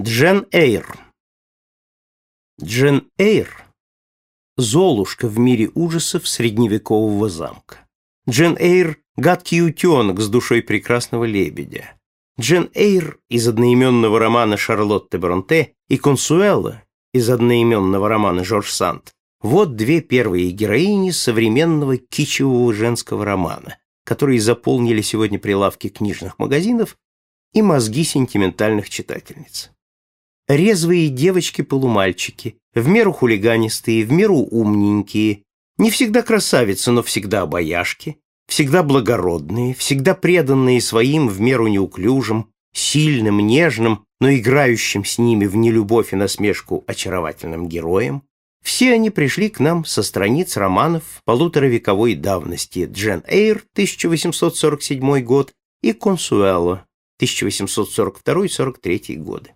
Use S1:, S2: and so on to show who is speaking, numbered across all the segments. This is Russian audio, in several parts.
S1: Джен Эйр Джен Эйр – золушка в мире ужасов средневекового замка. Джен Эйр – гадкий утенок с душой прекрасного лебедя. Джен Эйр из одноименного романа Шарлотты Бронте и Консуэла из одноименного романа Жорж Санд – вот две первые героини современного кичевого женского романа, которые заполнили сегодня прилавки книжных магазинов и мозги сентиментальных читательниц резвые девочки-полумальчики, в меру хулиганистые, в меру умненькие, не всегда красавицы, но всегда обаяшки, всегда благородные, всегда преданные своим в меру неуклюжим, сильным, нежным, но играющим с ними в нелюбовь и насмешку очаровательным героям, все они пришли к нам со страниц романов полуторавековой давности Джен Эйр, 1847 год, и Консуэло, 1842-43 годы.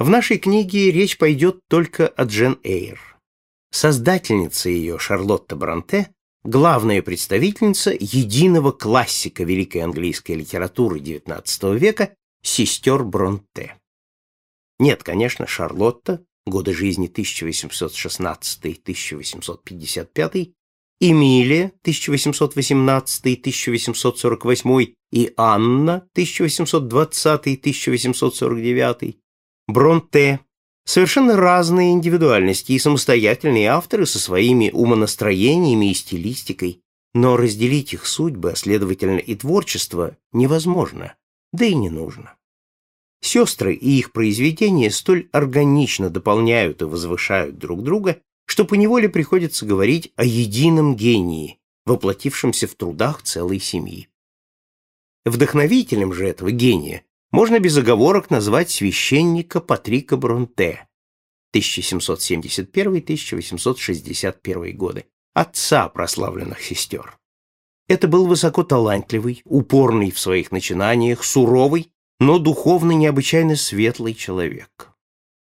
S1: В нашей книге речь пойдет только о Джен Эйр. Создательница ее, Шарлотта Бронте, главная представительница единого классика великой английской литературы XIX века сестер Бронте. Нет, конечно, Шарлотта, годы жизни 1816-1855, Эмилия, 1818-1848 и Анна, 1820-1849 Бронте, совершенно разные индивидуальности и самостоятельные авторы со своими умонастроениями и стилистикой, но разделить их судьбы, а следовательно и творчество, невозможно, да и не нужно. Сестры и их произведения столь органично дополняют и возвышают друг друга, что поневоле приходится говорить о едином гении, воплотившемся в трудах целой семьи. Вдохновителем же этого гения можно без оговорок назвать священника Патрика Бронте 1771-1861 годы, отца прославленных сестер. Это был высокоталантливый, упорный в своих начинаниях, суровый, но духовно необычайно светлый человек.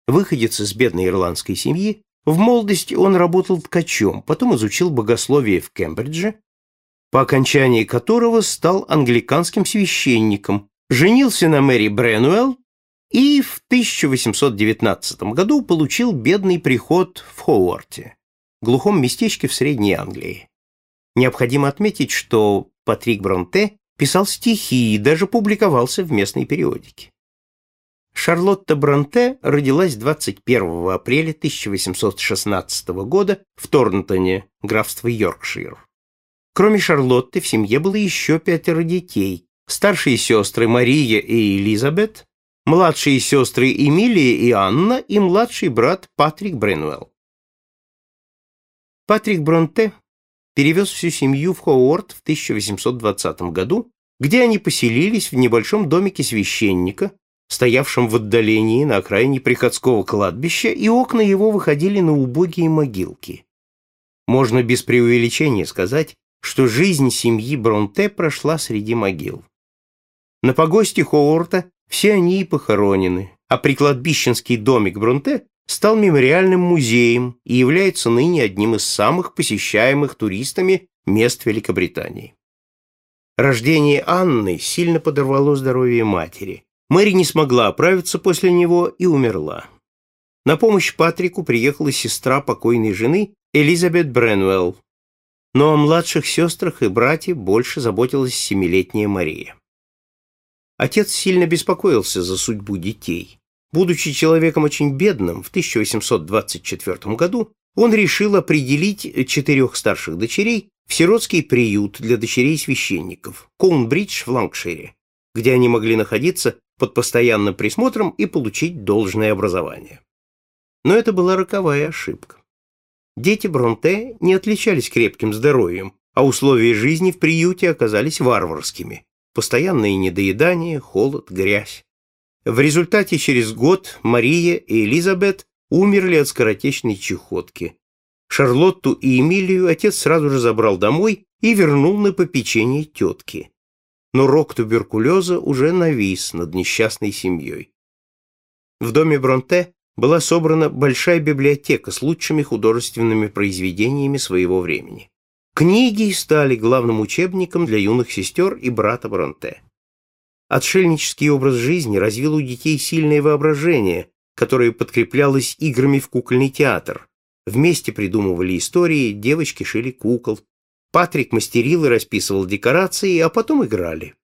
S1: Выходец из бедной ирландской семьи, в молодости он работал ткачом, потом изучил богословие в Кембридже, по окончании которого стал англиканским священником, женился на Мэри Бренуэлл и в 1819 году получил бедный приход в Ховарте, глухом местечке в Средней Англии. Необходимо отметить, что Патрик Бронте писал стихи и даже публиковался в местной периодике. Шарлотта Бронте родилась 21 апреля 1816 года в Торнтоне, графство Йоркшир. Кроме Шарлотты в семье было еще пятеро детей, старшие сестры Мария и Элизабет, младшие сестры Эмилия и Анна и младший брат Патрик Бренуэлл. Патрик Бронте перевез всю семью в Хоуорт в 1820 году, где они поселились в небольшом домике священника, стоявшем в отдалении на окраине приходского кладбища, и окна его выходили на убогие могилки. Можно без преувеличения сказать, что жизнь семьи Бронте прошла среди могил. На погосте Хоуорта все они и похоронены, а прикладбищенский домик Бронте стал мемориальным музеем и является ныне одним из самых посещаемых туристами мест Великобритании. Рождение Анны сильно подорвало здоровье матери. Мэри не смогла оправиться после него и умерла. На помощь Патрику приехала сестра покойной жены Элизабет Бренуэлл, но о младших сестрах и брате больше заботилась семилетняя Мария. Отец сильно беспокоился за судьбу детей. Будучи человеком очень бедным, в 1824 году он решил определить четырех старших дочерей в сиротский приют для дочерей священников, Коунбридж в Лангшире, где они могли находиться под постоянным присмотром и получить должное образование. Но это была роковая ошибка. Дети Бронте не отличались крепким здоровьем, а условия жизни в приюте оказались варварскими, постоянное недоедание, холод, грязь. В результате через год Мария и Элизабет умерли от скоротечной чехотки. Шарлотту и Эмилию отец сразу же забрал домой и вернул на попечение тетки. Но рок туберкулеза уже навис над несчастной семьей. В доме Бронте была собрана большая библиотека с лучшими художественными произведениями своего времени. Книги стали главным учебником для юных сестер и брата Бронте. Отшельнический образ жизни развил у детей сильное воображение, которое подкреплялось играми в кукольный театр. Вместе придумывали истории, девочки шили кукол. Патрик мастерил и расписывал декорации, а потом играли.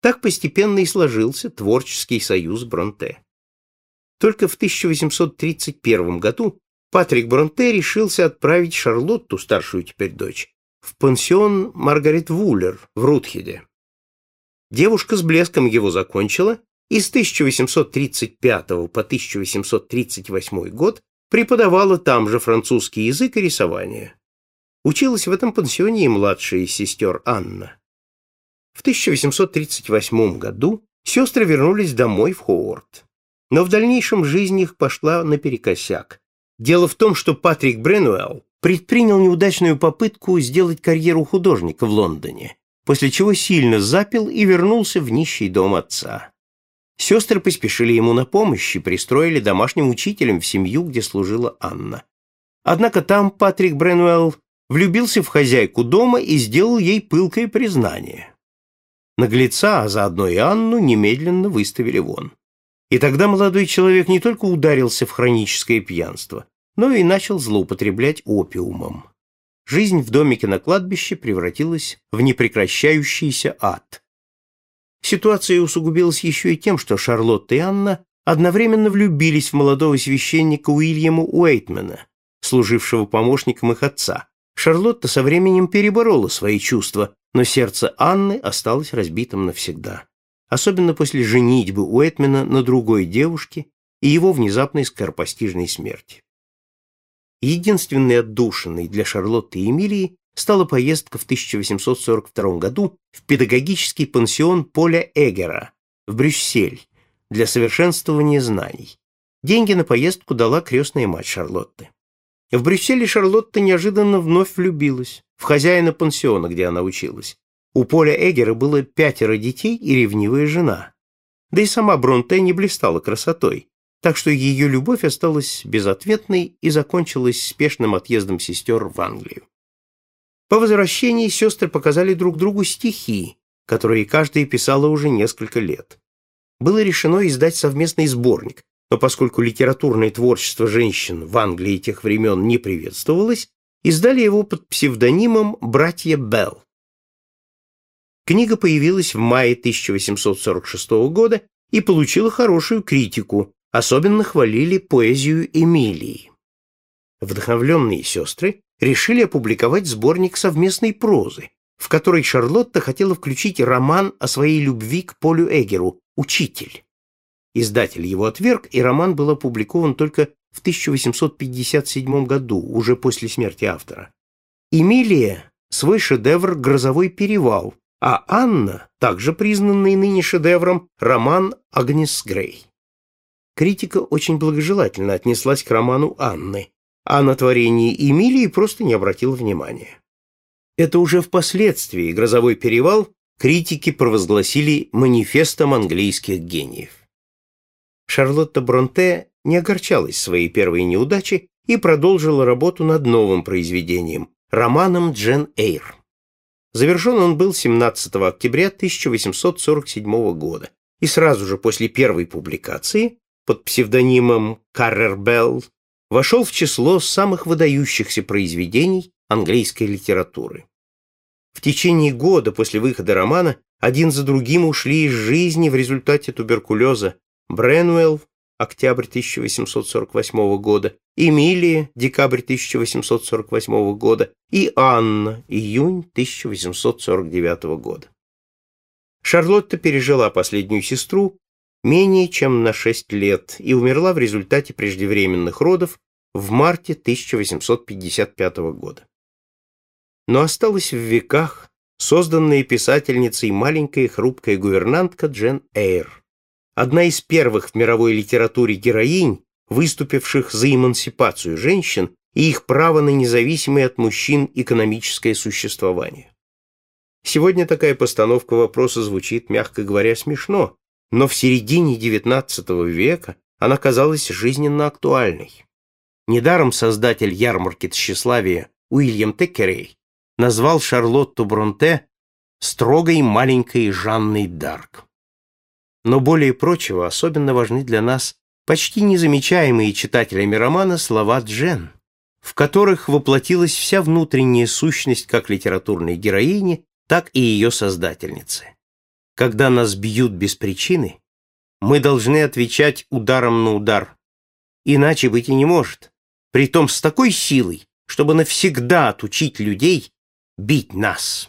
S1: Так постепенно и сложился творческий союз Бронте. Только в 1831 году Патрик Бронте решился отправить Шарлотту, старшую теперь дочь, в пансион Маргарет Вуллер в Рутхеде. Девушка с блеском его закончила и с 1835 по 1838 год преподавала там же французский язык и рисование. Училась в этом пансионе и младшая из сестер Анна. В 1838 году сестры вернулись домой в Ховард. Но в дальнейшем жизнь их пошла наперекосяк. Дело в том, что Патрик Бренуэлл предпринял неудачную попытку сделать карьеру художника в Лондоне, после чего сильно запил и вернулся в нищий дом отца. Сестры поспешили ему на помощь и пристроили домашним учителем в семью, где служила Анна. Однако там Патрик Бренуэлл влюбился в хозяйку дома и сделал ей пылкое признание. Наглеца, а заодно и Анну, немедленно выставили вон. И тогда молодой человек не только ударился в хроническое пьянство, но и начал злоупотреблять опиумом. Жизнь в домике на кладбище превратилась в непрекращающийся ад. Ситуация усугубилась еще и тем, что Шарлотта и Анна одновременно влюбились в молодого священника Уильяма Уэйтмена, служившего помощником их отца. Шарлотта со временем переборола свои чувства но сердце Анны осталось разбитым навсегда. Особенно после женитьбы Уэтмена на другой девушке и его внезапной скоропостижной смерти. Единственной отдушиной для Шарлотты и Эмилии стала поездка в 1842 году в педагогический пансион Поля Эгера в Брюссель для совершенствования знаний. Деньги на поездку дала крестная мать Шарлотты. В Брюсселе Шарлотта неожиданно вновь влюбилась в хозяина пансиона, где она училась. У Поля Эгера было пятеро детей и ревнивая жена. Да и сама Бронте не блистала красотой, так что ее любовь осталась безответной и закончилась спешным отъездом сестер в Англию. По возвращении сестры показали друг другу стихи, которые каждая писала уже несколько лет. Было решено издать совместный сборник, но поскольку литературное творчество женщин в Англии тех времен не приветствовалось, издали его под псевдонимом «Братья Белл». Книга появилась в мае 1846 года и получила хорошую критику, особенно хвалили поэзию Эмилии. Вдохновленные сестры решили опубликовать сборник совместной прозы, в который Шарлотта хотела включить роман о своей любви к Полю Эгеру «Учитель». Издатель его отверг, и роман был опубликован только в 1857 году, уже после смерти автора. Эмилия – свой шедевр «Грозовой перевал», а Анна, также признанный ныне шедевром, роман «Агнес Грей». Критика очень благожелательно отнеслась к роману Анны, а на творение Эмилии просто не обратила внимания. Это уже впоследствии «Грозовой перевал» критики провозгласили манифестом английских гениев. Шарлотта Бронте не огорчалась своей первой неудачи и продолжила работу над новым произведением – романом Джен Эйр. Завершен он был 17 октября 1847 года, и сразу же после первой публикации под псевдонимом Каррер Белл вошел в число самых выдающихся произведений английской литературы. В течение года после выхода романа один за другим ушли из жизни в результате туберкулеза Бренуэлл, октябрь 1848 года, Эмилия, декабрь 1848 года и Анна, июнь 1849 года. Шарлотта пережила последнюю сестру менее чем на 6 лет и умерла в результате преждевременных родов в марте 1855 года. Но осталась в веках созданная писательницей маленькая хрупкая гувернантка Джен Эйр, одна из первых в мировой литературе героинь, выступивших за эмансипацию женщин и их право на независимое от мужчин экономическое существование. Сегодня такая постановка вопроса звучит, мягко говоря, смешно, но в середине XIX века она казалась жизненно актуальной. Недаром создатель ярмарки тщеславия Уильям Теккерей назвал Шарлотту Бронте строгой маленькой Жанной Дарк. Но более прочего особенно важны для нас почти незамечаемые читателями романа слова Джен, в которых воплотилась вся внутренняя сущность как литературной героини, так и ее создательницы. Когда нас бьют без причины, мы должны отвечать ударом на удар. Иначе быть и не может. Притом с такой силой, чтобы навсегда отучить людей бить нас.